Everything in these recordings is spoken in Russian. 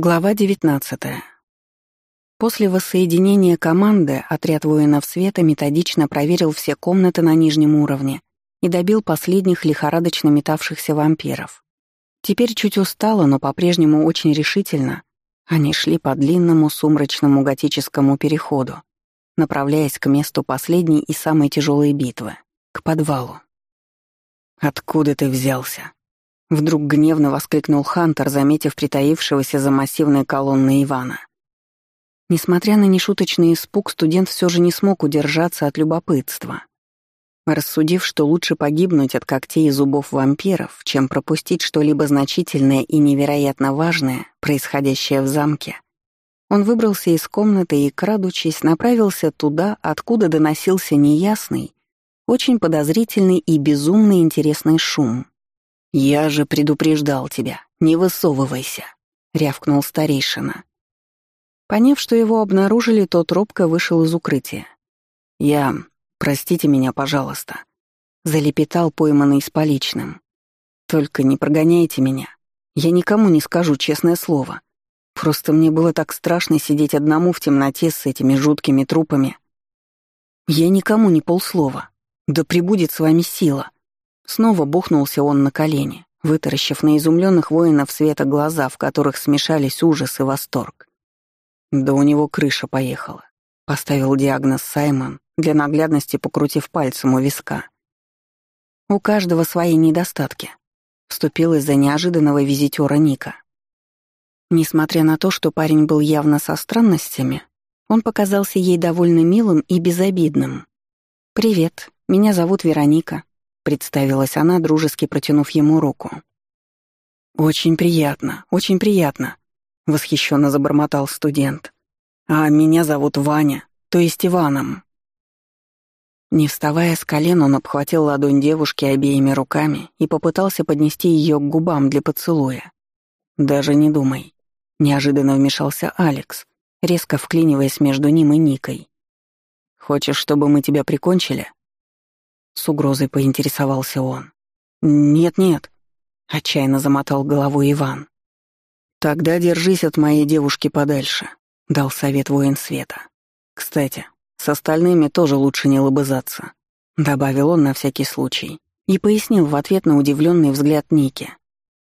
Глава 19. После воссоединения команды отряд воинов света методично проверил все комнаты на нижнем уровне и добил последних лихорадочно метавшихся вампиров. Теперь чуть устало, но по-прежнему очень решительно, они шли по длинному сумрачному готическому переходу, направляясь к месту последней и самой тяжелой битвы — к подвалу. «Откуда ты взялся?» Вдруг гневно воскликнул Хантер, заметив притаившегося за массивной колонной Ивана. Несмотря на нешуточный испуг, студент все же не смог удержаться от любопытства. Рассудив, что лучше погибнуть от когтей и зубов вампиров, чем пропустить что-либо значительное и невероятно важное, происходящее в замке, он выбрался из комнаты и, крадучись, направился туда, откуда доносился неясный, очень подозрительный и безумно интересный шум. «Я же предупреждал тебя, не высовывайся», — рявкнул старейшина. Поняв, что его обнаружили, тот робко вышел из укрытия. «Я... Простите меня, пожалуйста», — залепетал пойманный с поличным. «Только не прогоняйте меня. Я никому не скажу честное слово. Просто мне было так страшно сидеть одному в темноте с этими жуткими трупами. Я никому не полслова. Да прибудет с вами сила». Снова бухнулся он на колени, вытаращив на изумленных воинов света глаза, в которых смешались ужас и восторг. Да у него крыша поехала. Поставил диагноз Саймон, для наглядности покрутив пальцем у виска. У каждого свои недостатки. Вступил из-за неожиданного визитера Ника. Несмотря на то, что парень был явно со странностями, он показался ей довольно милым и безобидным. «Привет, меня зовут Вероника представилась она, дружески протянув ему руку. «Очень приятно, очень приятно», — восхищенно забормотал студент. «А меня зовут Ваня, то есть Иваном». Не вставая с колен, он обхватил ладонь девушки обеими руками и попытался поднести ее к губам для поцелуя. «Даже не думай», — неожиданно вмешался Алекс, резко вклиниваясь между ним и Никой. «Хочешь, чтобы мы тебя прикончили?» С угрозой поинтересовался он. «Нет-нет», — отчаянно замотал головой Иван. «Тогда держись от моей девушки подальше», — дал совет воин света. «Кстати, с остальными тоже лучше не лобызаться», — добавил он на всякий случай и пояснил в ответ на удивленный взгляд Ники.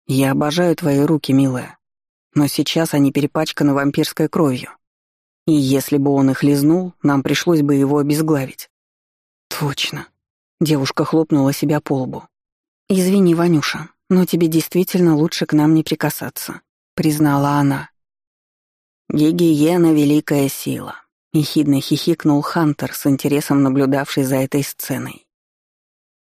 «Я обожаю твои руки, милая, но сейчас они перепачканы вампирской кровью. И если бы он их лизнул, нам пришлось бы его обезглавить». «Точно», Девушка хлопнула себя по лбу. «Извини, Ванюша, но тебе действительно лучше к нам не прикасаться», — признала она. «Гигиена — великая сила», — ехидно хихикнул Хантер, с интересом наблюдавший за этой сценой.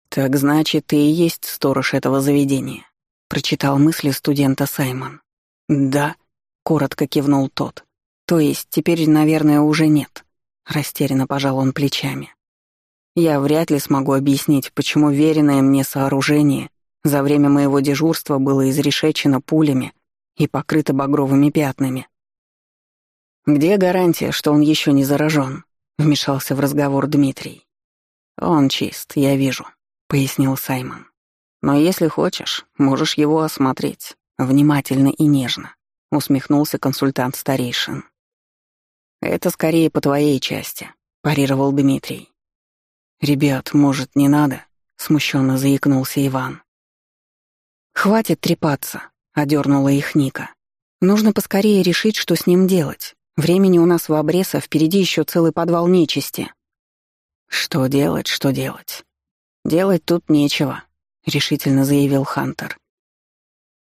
«Так значит, ты и есть сторож этого заведения», — прочитал мысли студента Саймон. «Да», — коротко кивнул тот. «То есть теперь, наверное, уже нет», — растерянно пожал он плечами. Я вряд ли смогу объяснить, почему веренное мне сооружение за время моего дежурства было изрешечено пулями и покрыто багровыми пятнами. «Где гарантия, что он еще не заражен?» — вмешался в разговор Дмитрий. «Он чист, я вижу», — пояснил Саймон. «Но если хочешь, можешь его осмотреть, внимательно и нежно», — усмехнулся консультант старейшин. «Это скорее по твоей части», — парировал Дмитрий. «Ребят, может, не надо?» — смущенно заикнулся Иван. «Хватит трепаться», — одернула их Ника. «Нужно поскорее решить, что с ним делать. Времени у нас в обрез, а впереди еще целый подвал нечисти». «Что делать, что делать?» «Делать тут нечего», — решительно заявил Хантер.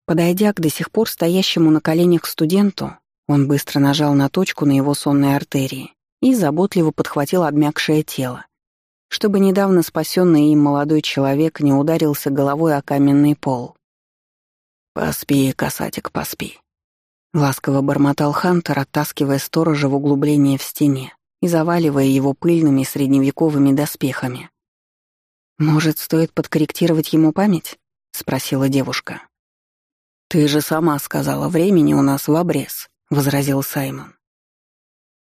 Подойдя к до сих пор стоящему на коленях студенту, он быстро нажал на точку на его сонной артерии и заботливо подхватил обмякшее тело чтобы недавно спасенный им молодой человек не ударился головой о каменный пол. «Поспи, касатик, поспи», — ласково бормотал Хантер, оттаскивая сторожа в углубление в стене и заваливая его пыльными средневековыми доспехами. «Может, стоит подкорректировать ему память?» — спросила девушка. «Ты же сама сказала, времени у нас в обрез», — возразил Саймон.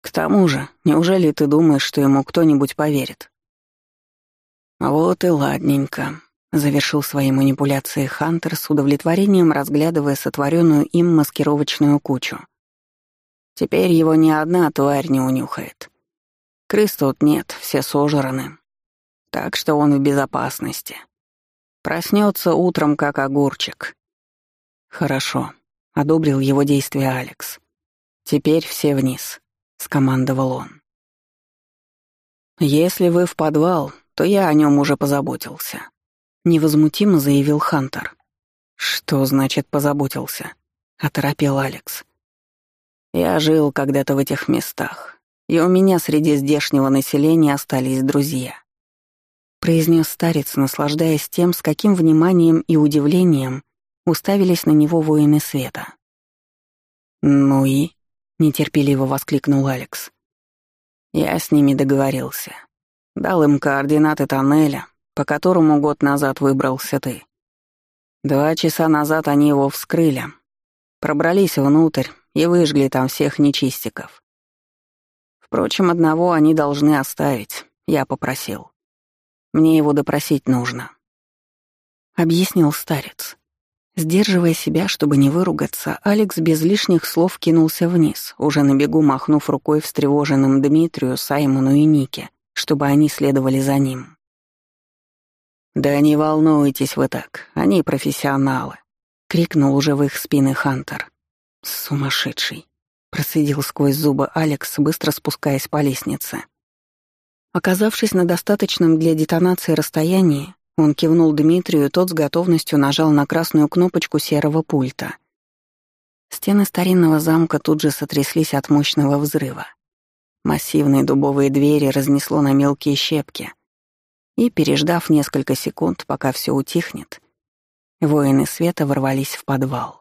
«К тому же, неужели ты думаешь, что ему кто-нибудь поверит?» «Вот и ладненько», — завершил свои манипуляции Хантер с удовлетворением, разглядывая сотворенную им маскировочную кучу, Теперь его ни одна тварь не унюхает. Крыс тут нет, все сожраны. Так что он в безопасности. Проснется утром, как огурчик. Хорошо, одобрил его действия Алекс. Теперь все вниз, скомандовал он. Если вы в подвал, то я о нем уже позаботился, невозмутимо заявил Хантер. Что значит позаботился? оторопел Алекс. Я жил когда-то в этих местах, и у меня среди здешнего населения остались друзья произнес старец, наслаждаясь тем, с каким вниманием и удивлением уставились на него воины света. «Ну и?» — нетерпеливо воскликнул Алекс. «Я с ними договорился. Дал им координаты тоннеля, по которому год назад выбрался ты. Два часа назад они его вскрыли, пробрались внутрь и выжгли там всех нечистиков. Впрочем, одного они должны оставить, я попросил. Мне его допросить нужно», — объяснил старец. Сдерживая себя, чтобы не выругаться, Алекс без лишних слов кинулся вниз, уже на бегу махнув рукой встревоженным Дмитрию, Саймону и Нике, чтобы они следовали за ним. «Да не волнуйтесь вы так, они профессионалы», — крикнул уже в их спины Хантер. «Сумасшедший», — процедил сквозь зубы Алекс, быстро спускаясь по лестнице. Оказавшись на достаточном для детонации расстоянии, он кивнул Дмитрию, тот с готовностью нажал на красную кнопочку серого пульта. Стены старинного замка тут же сотряслись от мощного взрыва. Массивные дубовые двери разнесло на мелкие щепки. И, переждав несколько секунд, пока все утихнет, воины света ворвались в подвал.